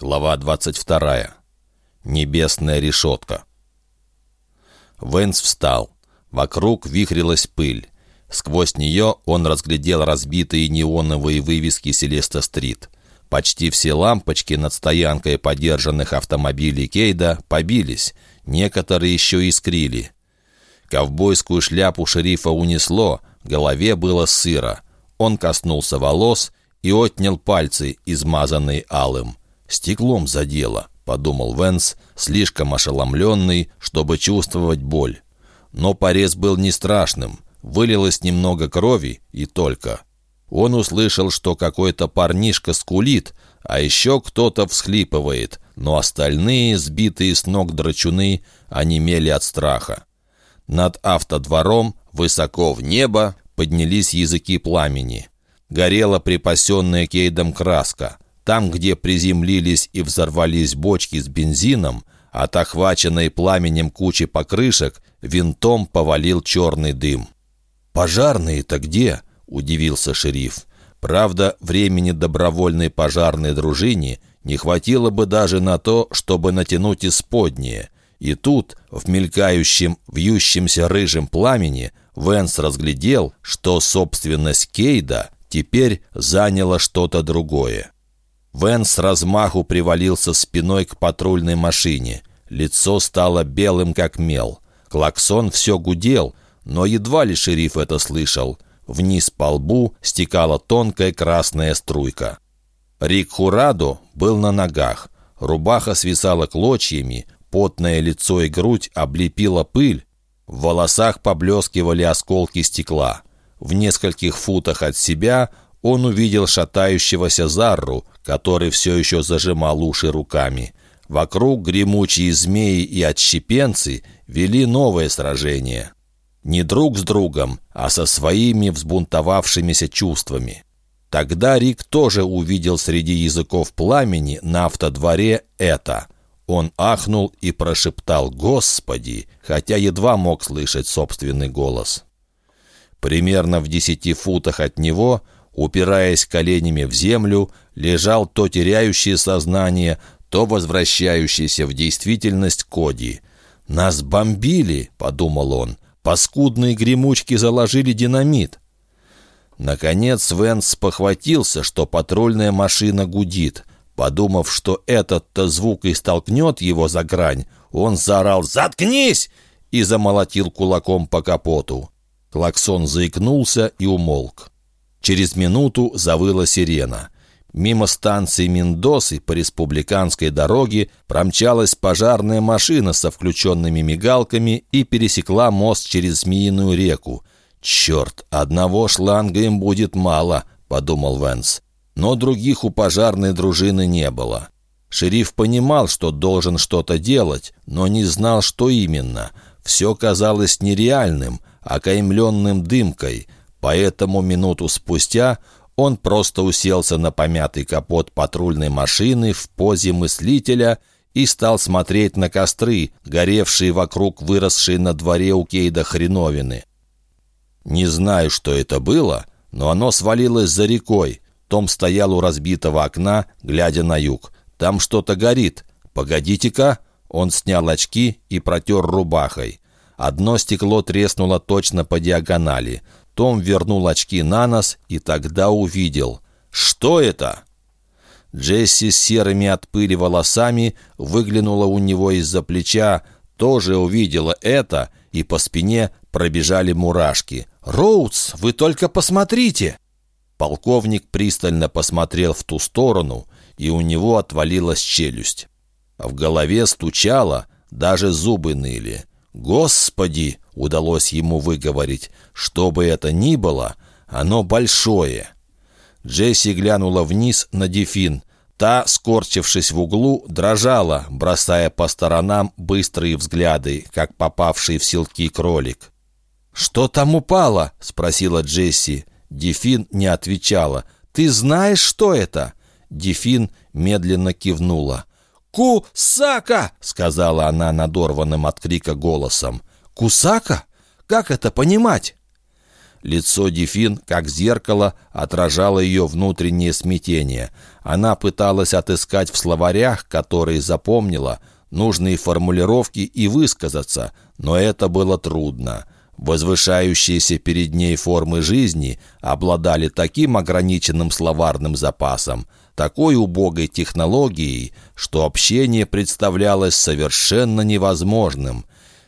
Глава 22. Небесная решетка. Венс встал. Вокруг вихрилась пыль. Сквозь нее он разглядел разбитые неоновые вывески Селеста-стрит. Почти все лампочки над стоянкой подержанных автомобилей Кейда побились, некоторые еще искрили. Ковбойскую шляпу шерифа унесло, голове было сыро. Он коснулся волос и отнял пальцы, измазанные алым. «Стеклом задело», — подумал Венс, слишком ошеломленный, чтобы чувствовать боль. Но порез был не страшным, вылилось немного крови и только. Он услышал, что какой-то парнишка скулит, а еще кто-то всхлипывает, но остальные, сбитые с ног драчуны, онемели от страха. Над автодвором, высоко в небо, поднялись языки пламени. Горела припасенная Кейдом краска. Там, где приземлились и взорвались бочки с бензином, от охваченной пламенем кучи покрышек винтом повалил черный дым. «Пожарные-то где?» — удивился шериф. Правда, времени добровольной пожарной дружине не хватило бы даже на то, чтобы натянуть исподнее. И тут, в мелькающем, вьющемся рыжем пламени, Венс разглядел, что собственность Кейда теперь заняла что-то другое. Вен с размаху привалился спиной к патрульной машине. Лицо стало белым, как мел. Клаксон все гудел, но едва ли шериф это слышал. Вниз по лбу стекала тонкая красная струйка. Рик Хурадо был на ногах. Рубаха свисала клочьями, потное лицо и грудь облепила пыль. В волосах поблескивали осколки стекла. В нескольких футах от себя он увидел шатающегося Зарру, который все еще зажимал уши руками. Вокруг гремучие змеи и отщепенцы вели новое сражение. Не друг с другом, а со своими взбунтовавшимися чувствами. Тогда Рик тоже увидел среди языков пламени на автодворе это. Он ахнул и прошептал «Господи!», хотя едва мог слышать собственный голос. Примерно в десяти футах от него – упираясь коленями в землю, лежал то теряющий сознание, то возвращающийся в действительность Коди. «Нас бомбили!» — подумал он. «Паскудные гремучки заложили динамит!» Наконец Венс похватился, что патрульная машина гудит. Подумав, что этот-то звук и столкнет его за грань, он заорал «Заткнись!» и замолотил кулаком по капоту. Клаксон заикнулся и умолк. Через минуту завыла сирена. Мимо станции Мендосы по республиканской дороге промчалась пожарная машина со включенными мигалками и пересекла мост через Змеиную реку. «Черт, одного шланга им будет мало», — подумал Венс. Но других у пожарной дружины не было. Шериф понимал, что должен что-то делать, но не знал, что именно. Все казалось нереальным, окаймленным дымкой — Поэтому минуту спустя он просто уселся на помятый капот патрульной машины в позе мыслителя и стал смотреть на костры, горевшие вокруг выросшей на дворе у Кейда хреновины. Не знаю, что это было, но оно свалилось за рекой. Том стоял у разбитого окна, глядя на юг. «Там что-то горит. Погодите-ка!» Он снял очки и протер рубахой. Одно стекло треснуло точно по диагонали. Том вернул очки на нос и тогда увидел. «Что это?» Джесси с серыми от пыли волосами выглянула у него из-за плеча, тоже увидела это, и по спине пробежали мурашки. «Роудс, вы только посмотрите!» Полковник пристально посмотрел в ту сторону, и у него отвалилась челюсть. В голове стучало, даже зубы ныли. «Господи!» — удалось ему выговорить. «Что бы это ни было, оно большое!» Джесси глянула вниз на Дефин. Та, скорчившись в углу, дрожала, бросая по сторонам быстрые взгляды, как попавший в селки кролик. «Что там упало?» — спросила Джесси. Дефин не отвечала. «Ты знаешь, что это?» Дефин медленно кивнула. «Кусака!» — сказала она надорванным от крика голосом. «Кусака? Как это понимать?» Лицо Дефин, как зеркало, отражало ее внутреннее смятение. Она пыталась отыскать в словарях, которые запомнила, нужные формулировки и высказаться, но это было трудно. Возвышающиеся перед ней формы жизни обладали таким ограниченным словарным запасом, такой убогой технологией, что общение представлялось совершенно невозможным.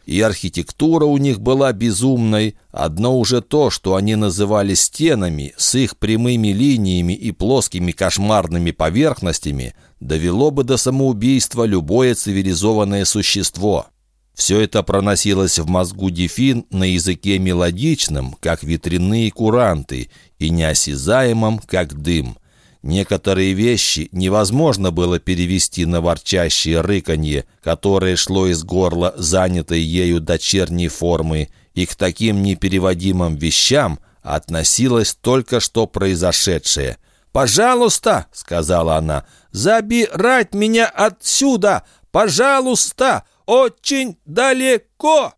И архитектура у них была безумной, одно уже то, что они называли стенами, с их прямыми линиями и плоскими кошмарными поверхностями, довело бы до самоубийства любое цивилизованное существо. Все это проносилось в мозгу Дефин на языке мелодичном, как ветряные куранты, и неосязаемом, как дым. Некоторые вещи невозможно было перевести на ворчащее рыканье, которое шло из горла занятой ею дочерней формы, и к таким непереводимым вещам относилось только что произошедшее. «Пожалуйста!» — сказала она. «Забирать меня отсюда! Пожалуйста! Очень далеко!»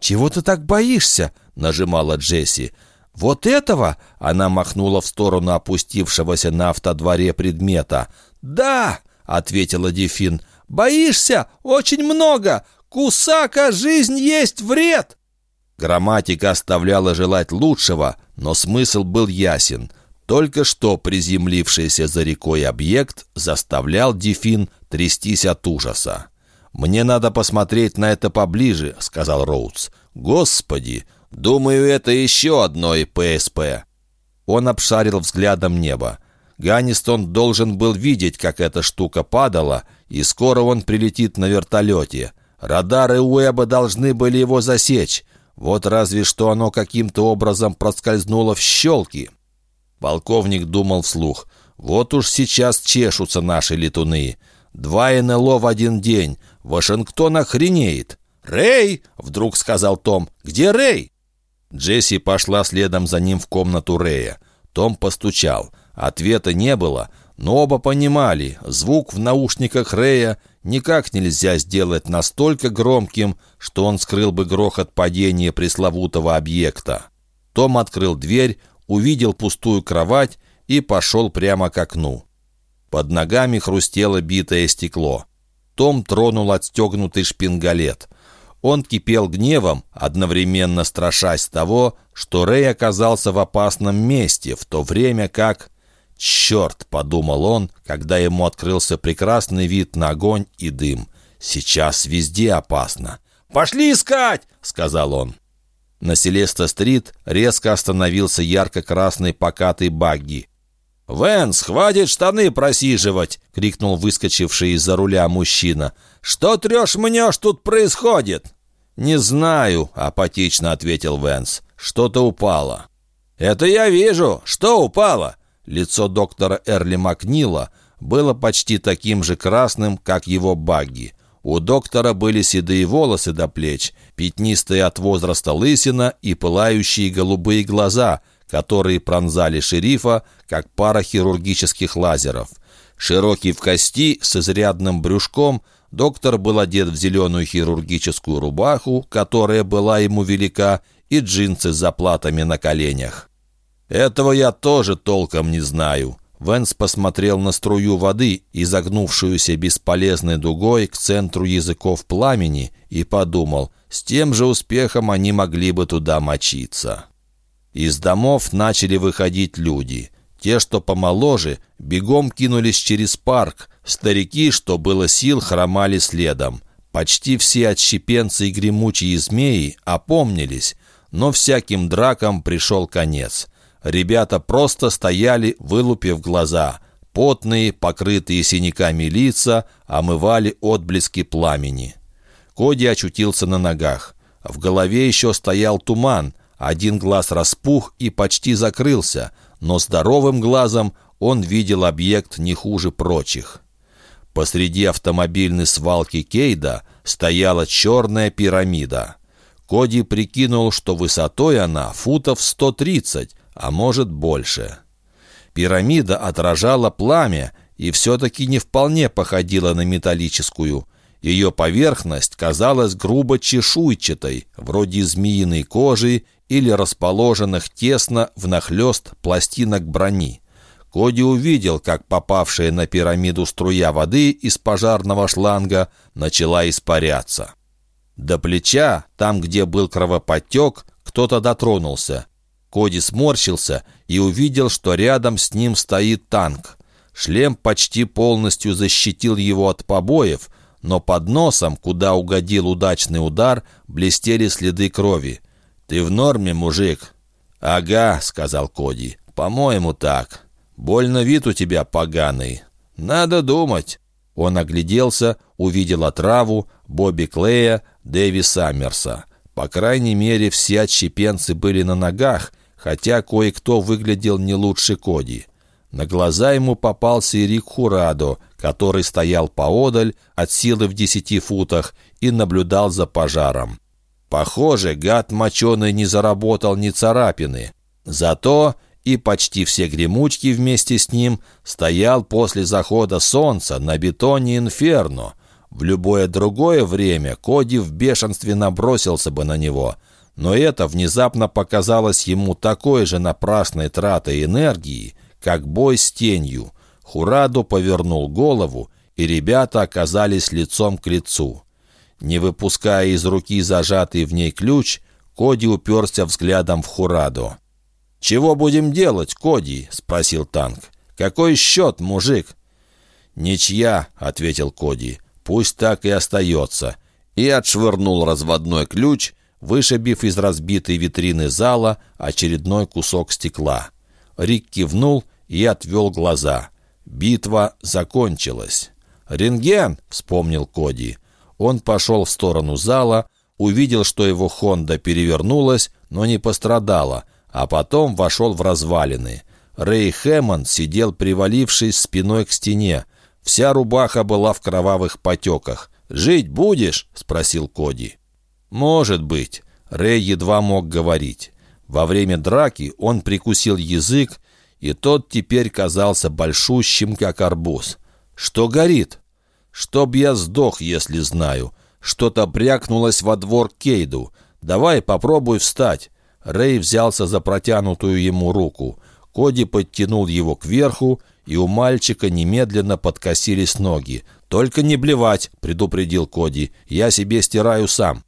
«Чего ты так боишься?» — нажимала Джесси. «Вот этого?» — она махнула в сторону опустившегося на автодворе предмета. «Да!» — ответила Дефин. «Боишься? Очень много! Кусака, жизнь есть вред!» Грамматика оставляла желать лучшего, но смысл был ясен. Только что приземлившийся за рекой объект заставлял Дефин трястись от ужаса. «Мне надо посмотреть на это поближе», — сказал Роудс. «Господи! Думаю, это еще одно ПСП». Он обшарил взглядом небо. Ганнистон должен был видеть, как эта штука падала, и скоро он прилетит на вертолете. Радары Уэба должны были его засечь. Вот разве что оно каким-то образом проскользнуло в щелки. Полковник думал вслух. «Вот уж сейчас чешутся наши летуны. Два НЛО в один день. Вашингтон охренеет. «Рэй!» — вдруг сказал Том. «Где Рэй?» Джесси пошла следом за ним в комнату Рэя. Том постучал. Ответа не было, но оба понимали, звук в наушниках Рэя никак нельзя сделать настолько громким, что он скрыл бы грохот падения пресловутого объекта. Том открыл дверь, увидел пустую кровать и пошел прямо к окну. Под ногами хрустело битое стекло. Том тронул отстегнутый шпингалет. Он кипел гневом, одновременно страшась того, что Рэй оказался в опасном месте, в то время как... «Черт!» — подумал он, когда ему открылся прекрасный вид на огонь и дым. «Сейчас везде опасно». «Пошли искать!» — сказал он. На Селеста-стрит резко остановился ярко-красный покатый багги. «Вэнс, хватит штаны просиживать!» — крикнул выскочивший из-за руля мужчина. «Что трешь-мнешь тут происходит?» «Не знаю», — апатично ответил Вэнс. «Что-то упало». «Это я вижу. Что упало?» Лицо доктора Эрли Макнила было почти таким же красным, как его багги. У доктора были седые волосы до плеч, пятнистые от возраста лысина и пылающие голубые глаза — которые пронзали шерифа, как пара хирургических лазеров. Широкий в кости, с изрядным брюшком, доктор был одет в зеленую хирургическую рубаху, которая была ему велика, и джинсы с заплатами на коленях. «Этого я тоже толком не знаю». Венс посмотрел на струю воды, изогнувшуюся бесполезной дугой к центру языков пламени, и подумал, с тем же успехом они могли бы туда мочиться. Из домов начали выходить люди. Те, что помоложе, бегом кинулись через парк. Старики, что было сил, хромали следом. Почти все отщепенцы и гремучие змеи опомнились, но всяким дракам пришел конец. Ребята просто стояли, вылупив глаза. Потные, покрытые синяками лица, омывали отблески пламени. Коди очутился на ногах. В голове еще стоял туман, один глаз распух и почти закрылся, но здоровым глазом он видел объект не хуже прочих. Посреди автомобильной свалки Кейда стояла черная пирамида. Коди прикинул, что высотой она футов 130, а может больше. Пирамида отражала пламя и все-таки не вполне походила на металлическую – ее поверхность казалась грубо чешуйчатой, вроде змеиной кожи или расположенных тесно внахлёст пластинок брони. Коди увидел, как попавшая на пирамиду струя воды из пожарного шланга начала испаряться. До плеча, там, где был кровоподтек, кто-то дотронулся. Коди сморщился и увидел, что рядом с ним стоит танк. Шлем почти полностью защитил его от побоев, но под носом, куда угодил удачный удар, блестели следы крови. «Ты в норме, мужик?» «Ага», — сказал Коди. «По-моему, так. Больно вид у тебя поганый. Надо думать». Он огляделся, увидел отраву, Бобби Клея, Дэви Саммерса. По крайней мере, все отщепенцы были на ногах, хотя кое-кто выглядел не лучше Коди. На глаза ему попался и Рик Хурадо, который стоял поодаль, от силы в десяти футах, и наблюдал за пожаром. Похоже, гад моченый не заработал ни царапины. Зато и почти все гремучки вместе с ним стоял после захода солнца на бетоне «Инферно». В любое другое время Коди в бешенстве набросился бы на него, но это внезапно показалось ему такой же напрасной тратой энергии, как бой с тенью. Хураду повернул голову, и ребята оказались лицом к лицу. Не выпуская из руки зажатый в ней ключ, Коди уперся взглядом в Хураду. «Чего будем делать, Коди?» — спросил танк. «Какой счет, мужик?» «Ничья», — ответил Коди. «Пусть так и остается». И отшвырнул разводной ключ, вышибив из разбитой витрины зала очередной кусок стекла. Рик кивнул и отвел глаза. Битва закончилась. «Рентген!» — вспомнил Коди. Он пошел в сторону зала, увидел, что его «Хонда» перевернулась, но не пострадала, а потом вошел в развалины. Рэй Хэммонд сидел, привалившись спиной к стене. Вся рубаха была в кровавых потеках. «Жить будешь?» — спросил Коди. «Может быть». Рэй едва мог говорить. Во время драки он прикусил язык, и тот теперь казался большущим, как арбуз. «Что горит?» «Чтоб я сдох, если знаю. Что-то брякнулось во двор Кейду. Давай попробуй встать». Рэй взялся за протянутую ему руку. Коди подтянул его кверху, и у мальчика немедленно подкосились ноги. «Только не блевать», — предупредил Коди. «Я себе стираю сам».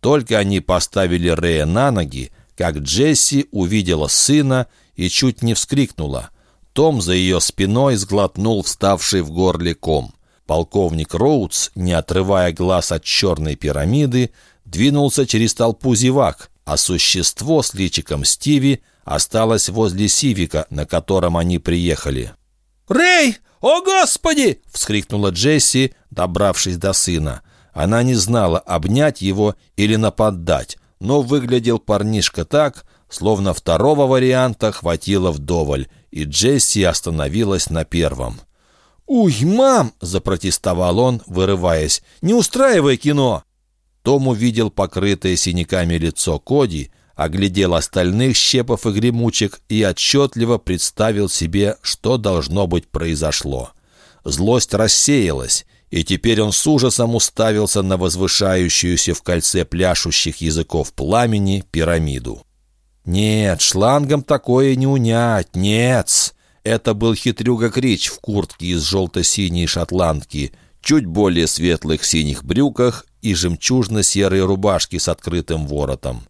Только они поставили Рэя на ноги, как Джесси увидела сына и чуть не вскрикнула. Том за ее спиной сглотнул вставший в горле ком. Полковник Роудс, не отрывая глаз от черной пирамиды, двинулся через толпу зевак, а существо с личиком Стиви осталось возле Сивика, на котором они приехали. «Рэй! О, Господи!» — вскрикнула Джесси, добравшись до сына. Она не знала, обнять его или нападать, но выглядел парнишка так, словно второго варианта хватило вдоволь, и Джесси остановилась на первом. «Уй, мам!» — запротестовал он, вырываясь. «Не устраивай кино!» Том увидел покрытое синяками лицо Коди, оглядел остальных щепов и гремучек и отчетливо представил себе, что должно быть произошло. Злость рассеялась, и теперь он с ужасом уставился на возвышающуюся в кольце пляшущих языков пламени пирамиду. Нет, шлангом такое не унять, нет. Это был хитрюга Крич в куртке из желто-синей шотландки, чуть более светлых синих брюках и жемчужно-серой рубашке с открытым воротом.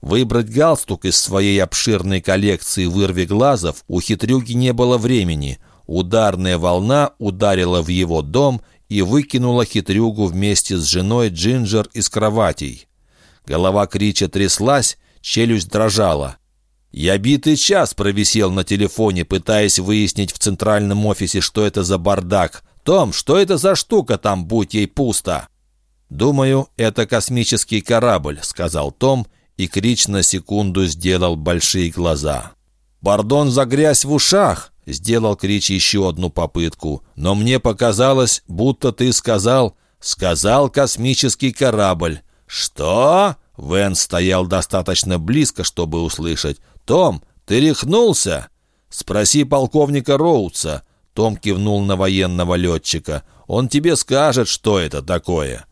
Выбрать галстук из своей обширной коллекции вырви глазов у хитрюги не было времени. Ударная волна ударила в его дом и выкинула хитрюгу вместе с женой Джинджер из кроватей. Голова Крича тряслась, челюсть дрожала. Я битый час провисел на телефоне, пытаясь выяснить в центральном офисе, что это за бардак. «Том, что это за штука там, будь ей пусто?» «Думаю, это космический корабль», — сказал Том, и Крич на секунду сделал большие глаза. «Пардон за грязь в ушах», — сделал Крич еще одну попытку. «Но мне показалось, будто ты сказал...» «Сказал космический корабль». «Что?» Вен стоял достаточно близко, чтобы услышать. «Том, ты рехнулся?» «Спроси полковника Роудса». Том кивнул на военного летчика. «Он тебе скажет, что это такое».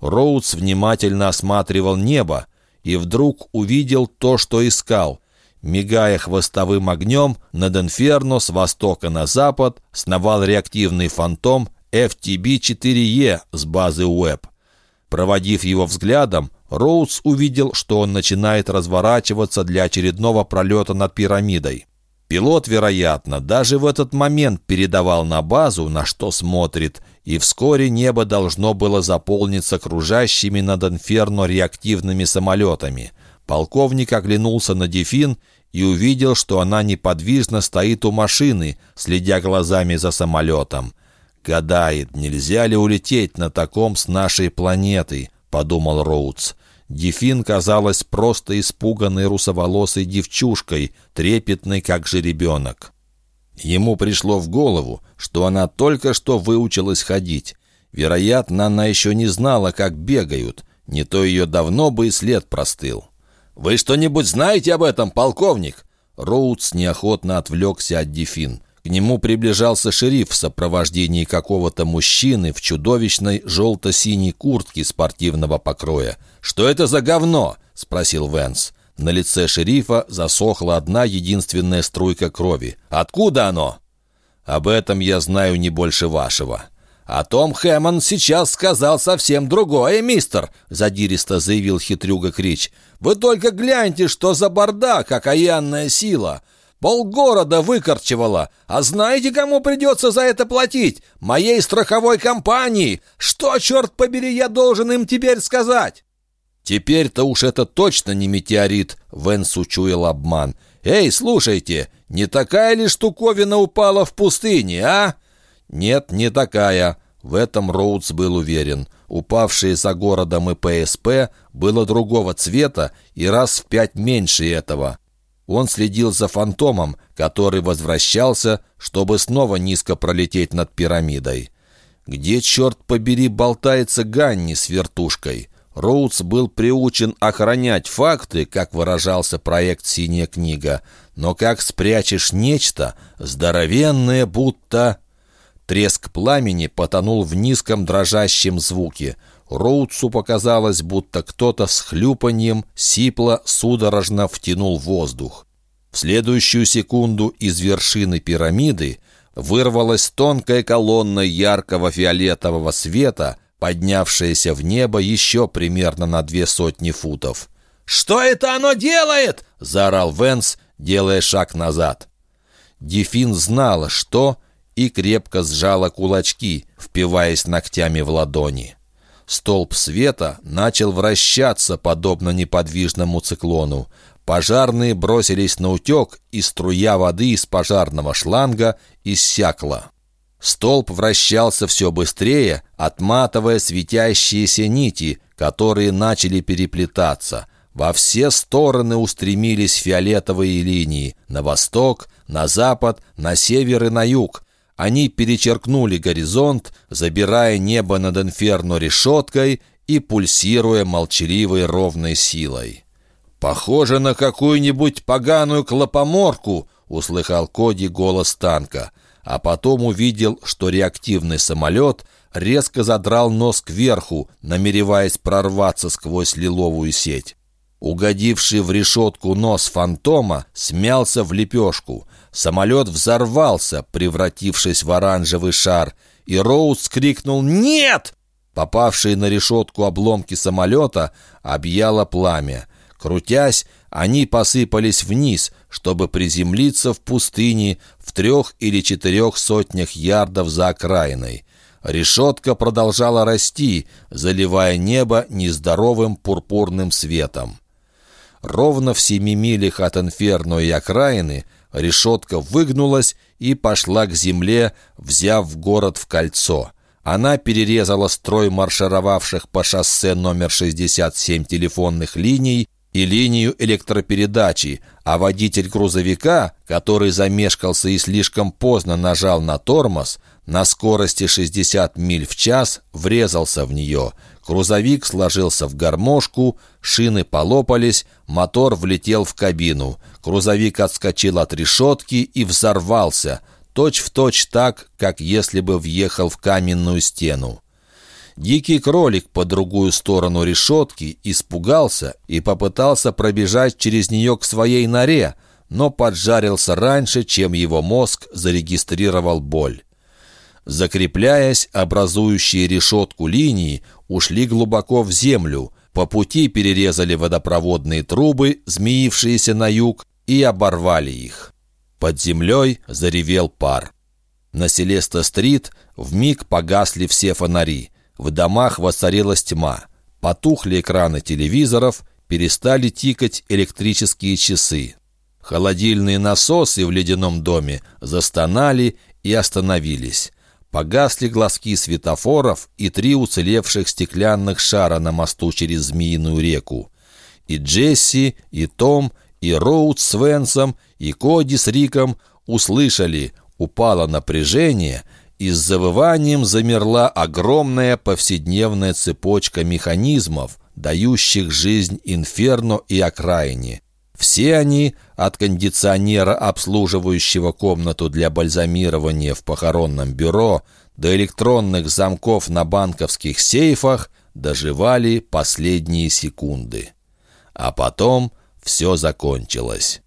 Роудс внимательно осматривал небо, и вдруг увидел то, что искал. Мигая хвостовым огнем, над Инферно с востока на запад сновал реактивный фантом FTB-4E с базы Уэб. Проводив его взглядом, Роудс увидел, что он начинает разворачиваться для очередного пролета над пирамидой. Пилот, вероятно, даже в этот момент передавал на базу, на что смотрит, и вскоре небо должно было заполниться кружащими над Инферно реактивными самолетами. Полковник оглянулся на Дефин и увидел, что она неподвижно стоит у машины, следя глазами за самолетом. «Гадает, нельзя ли улететь на таком с нашей планеты?» — подумал Роудс. Дефин казалась просто испуганной русоволосой девчушкой, трепетной, как жеребенок. Ему пришло в голову, что она только что выучилась ходить. Вероятно, она еще не знала, как бегают. Не то ее давно бы и след простыл. «Вы что-нибудь знаете об этом, полковник?» Роудс неохотно отвлекся от Дефин. К нему приближался шериф в сопровождении какого-то мужчины в чудовищной желто-синей куртке спортивного покроя. «Что это за говно?» — спросил Венс. На лице шерифа засохла одна единственная струйка крови. «Откуда оно?» «Об этом я знаю не больше вашего». «О том Хэммон сейчас сказал совсем другое, мистер», — задиристо заявил хитрюга Крич. «Вы только гляньте, что за бардак, окаянная сила! Полгорода выкорчевала. А знаете, кому придется за это платить? Моей страховой компании. Что, черт побери, я должен им теперь сказать?» «Теперь-то уж это точно не метеорит», — Венс учуял обман. «Эй, слушайте, не такая ли штуковина упала в пустыне, а?» «Нет, не такая». В этом Роудс был уверен. Упавшее за городом и ПСП было другого цвета и раз в пять меньше этого. Он следил за фантомом, который возвращался, чтобы снова низко пролететь над пирамидой. Где, черт побери, болтается Ганни с вертушкой? Роудс был приучен охранять факты, как выражался проект «Синяя книга», но как спрячешь нечто, здоровенное будто... Треск пламени потонул в низком дрожащем звуке — Роудсу показалось, будто кто-то с хлюпаньем сипло судорожно втянул воздух. В следующую секунду из вершины пирамиды вырвалась тонкая колонна яркого фиолетового света, поднявшаяся в небо еще примерно на две сотни футов. «Что это оно делает?» — заорал Венс, делая шаг назад. Дефин знала, что, и крепко сжала кулачки, впиваясь ногтями в ладони. Столб света начал вращаться, подобно неподвижному циклону. Пожарные бросились на утек, и струя воды из пожарного шланга иссякла. Столб вращался все быстрее, отматывая светящиеся нити, которые начали переплетаться. Во все стороны устремились фиолетовые линии — на восток, на запад, на север и на юг. Они перечеркнули горизонт, забирая небо над инферно решеткой и пульсируя молчаливой ровной силой. «Похоже на какую-нибудь поганую клопоморку», — услыхал Коди голос танка, а потом увидел, что реактивный самолет резко задрал нос кверху, намереваясь прорваться сквозь лиловую сеть. Угодивший в решетку нос фантома смялся в лепешку. Самолет взорвался, превратившись в оранжевый шар, и Роуз крикнул «Нет!». Попавшие на решетку обломки самолета объяло пламя. Крутясь, они посыпались вниз, чтобы приземлиться в пустыне в трех или четырех сотнях ярдов за окраиной. Решетка продолжала расти, заливая небо нездоровым пурпурным светом. Ровно в семи милях от Инферно и окраины решетка выгнулась и пошла к земле, взяв город в кольцо. Она перерезала строй маршировавших по шоссе номер 67 телефонных линий и линию электропередачи, а водитель грузовика, который замешкался и слишком поздно нажал на тормоз, на скорости 60 миль в час врезался в нее. Грузовик сложился в гармошку, шины полопались, мотор влетел в кабину. Грузовик отскочил от решетки и взорвался, точь-в-точь точь так, как если бы въехал в каменную стену. Дикий кролик по другую сторону решетки испугался и попытался пробежать через нее к своей норе, но поджарился раньше, чем его мозг зарегистрировал боль. Закрепляясь, образующие решетку линии ушли глубоко в землю, по пути перерезали водопроводные трубы, змеившиеся на юг, и оборвали их. Под землей заревел пар. На Селеста-стрит вмиг погасли все фонари. В домах воцарилась тьма. Потухли экраны телевизоров, перестали тикать электрические часы. Холодильные насосы в ледяном доме застонали и остановились. Погасли глазки светофоров и три уцелевших стеклянных шара на мосту через Змеиную реку. И Джесси, и Том, и Роуд с Венсом, и Коди с Риком услышали, упало напряжение, и с завыванием замерла огромная повседневная цепочка механизмов, дающих жизнь инферно и окраине. Все они, от кондиционера, обслуживающего комнату для бальзамирования в похоронном бюро, до электронных замков на банковских сейфах, доживали последние секунды. А потом все закончилось.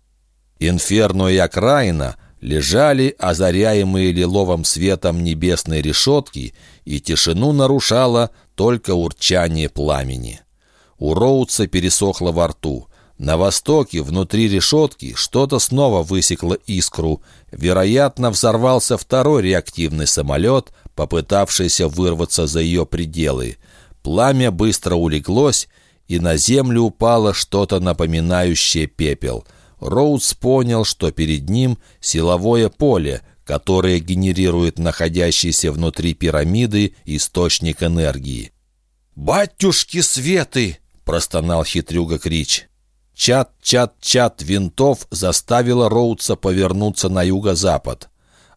Инферно и окраина лежали озаряемые лиловым светом небесной решетки, и тишину нарушало только урчание пламени. У Роудса пересохло во рту. На востоке, внутри решетки, что-то снова высекло искру. Вероятно, взорвался второй реактивный самолет, попытавшийся вырваться за ее пределы. Пламя быстро улеглось, и на землю упало что-то напоминающее пепел. Роудс понял, что перед ним силовое поле, которое генерирует находящийся внутри пирамиды источник энергии. «Батюшки Светы!» — простонал хитрюга Крич. Чат-чат-чат винтов заставило Роудса повернуться на юго-запад.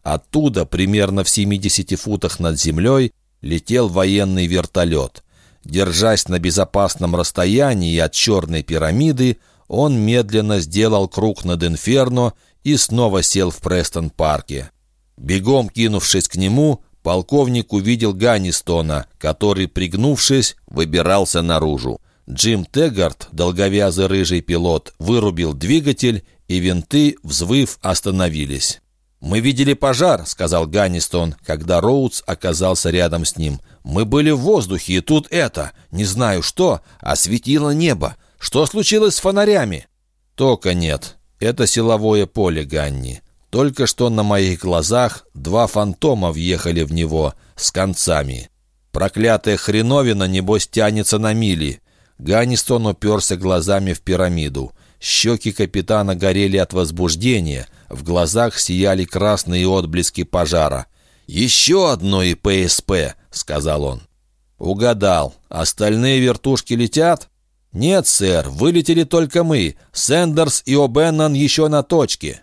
Оттуда, примерно в 70 футах над землей, летел военный вертолет. Держась на безопасном расстоянии от черной пирамиды, он медленно сделал круг над Инферно и снова сел в Престон-парке. Бегом кинувшись к нему, полковник увидел Ганнистона, который, пригнувшись, выбирался наружу. Джим Теггарт, долговязый рыжий пилот, вырубил двигатель, и винты, взвыв, остановились. «Мы видели пожар», — сказал Ганнистон, когда Роудс оказался рядом с ним. «Мы были в воздухе, и тут это, не знаю что, осветило небо. Что случилось с фонарями?» «Тока нет. Это силовое поле, Ганни. Только что на моих глазах два фантома въехали в него с концами. Проклятая хреновина, небось, тянется на мили. Ганнистон уперся глазами в пирамиду. Щеки капитана горели от возбуждения, в глазах сияли красные отблески пожара. «Еще одно ИПСП», — сказал он. «Угадал. Остальные вертушки летят?» «Нет, сэр, вылетели только мы. Сэндерс и О'Беннон еще на точке».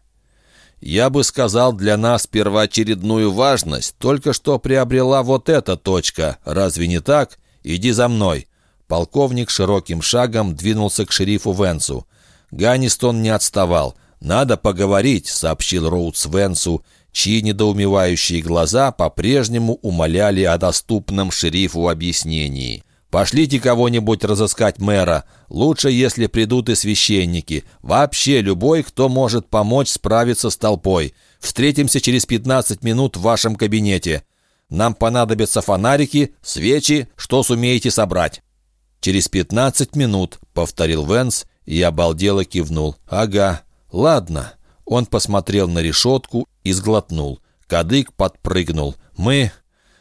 «Я бы сказал, для нас первоочередную важность только что приобрела вот эта точка. Разве не так? Иди за мной». Полковник широким шагом двинулся к шерифу Венсу. Ганнистон не отставал. «Надо поговорить», — сообщил Роудс Венсу, чьи недоумевающие глаза по-прежнему умоляли о доступном шерифу объяснении. «Пошлите кого-нибудь разыскать мэра. Лучше, если придут и священники. Вообще любой, кто может помочь справиться с толпой. Встретимся через 15 минут в вашем кабинете. Нам понадобятся фонарики, свечи, что сумеете собрать». «Через пятнадцать минут», — повторил Венс и обалдело кивнул. «Ага, ладно». Он посмотрел на решетку и сглотнул. Кадык подпрыгнул. «Мы...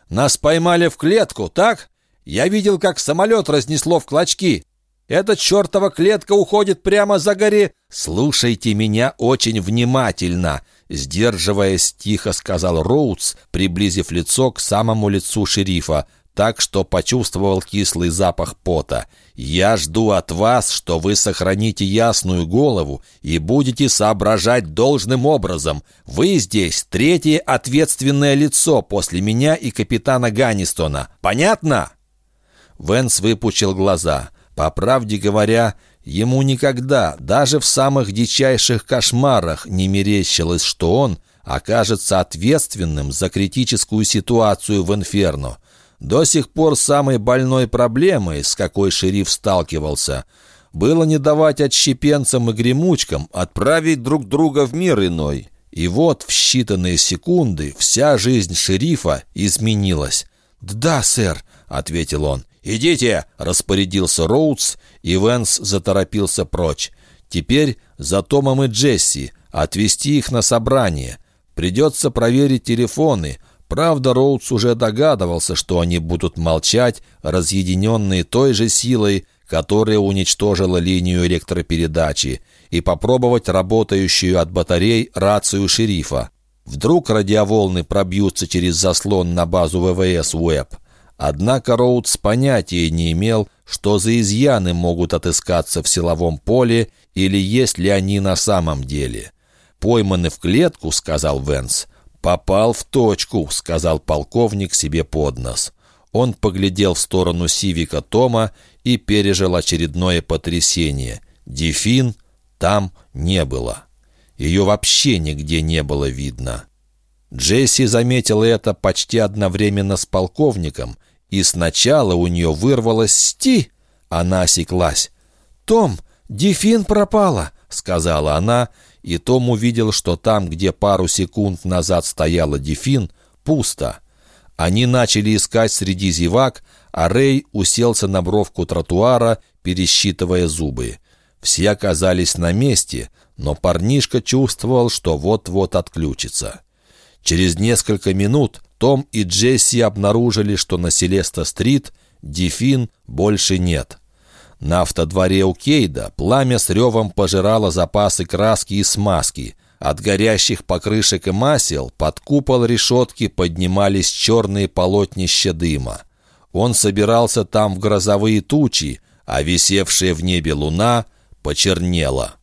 Нас поймали в клетку, так? Я видел, как самолет разнесло в клочки. Эта чертова клетка уходит прямо за горе. Слушайте меня очень внимательно!» Сдерживаясь, тихо сказал Роудс, приблизив лицо к самому лицу шерифа так что почувствовал кислый запах пота. «Я жду от вас, что вы сохраните ясную голову и будете соображать должным образом. Вы здесь третье ответственное лицо после меня и капитана Ганнистона. Понятно?» Венс выпучил глаза. По правде говоря, ему никогда, даже в самых дичайших кошмарах, не мерещилось, что он окажется ответственным за критическую ситуацию в Инферно. До сих пор самой больной проблемой, с какой шериф сталкивался, было не давать отщепенцам и гремучкам отправить друг друга в мир иной. И вот в считанные секунды вся жизнь шерифа изменилась. «Да, сэр», — ответил он. «Идите!» — распорядился Роудс, и Венс заторопился прочь. «Теперь за Томом и Джесси, отвезти их на собрание. Придется проверить телефоны. Правда, Роудс уже догадывался, что они будут молчать, разъединенные той же силой, которая уничтожила линию электропередачи, и попробовать работающую от батарей рацию шерифа. Вдруг радиоволны пробьются через заслон на базу ВВС УЭП. Однако Роудс понятия не имел, что за изъяны могут отыскаться в силовом поле или есть ли они на самом деле. «Пойманы в клетку», — сказал Венс. «Попал в точку», — сказал полковник себе под нос. Он поглядел в сторону Сивика Тома и пережил очередное потрясение. Дефин там не было. Ее вообще нигде не было видно. Джесси заметила это почти одновременно с полковником, и сначала у нее вырвалось «Сти!» Она осеклась. «Том, Дефин пропала!» — сказала она, и Том увидел, что там, где пару секунд назад стояла Дефин, пусто. Они начали искать среди зевак, а Рэй уселся на бровку тротуара, пересчитывая зубы. Все оказались на месте, но парнишка чувствовал, что вот-вот отключится. Через несколько минут том и Джесси обнаружили, что на Селеста-стрит Дефин больше нет. На автодворе у Кейда пламя с ревом пожирало запасы краски и смазки. От горящих покрышек и масел под купол решетки поднимались черные полотнища дыма. Он собирался там в грозовые тучи, а висевшая в небе луна почернела.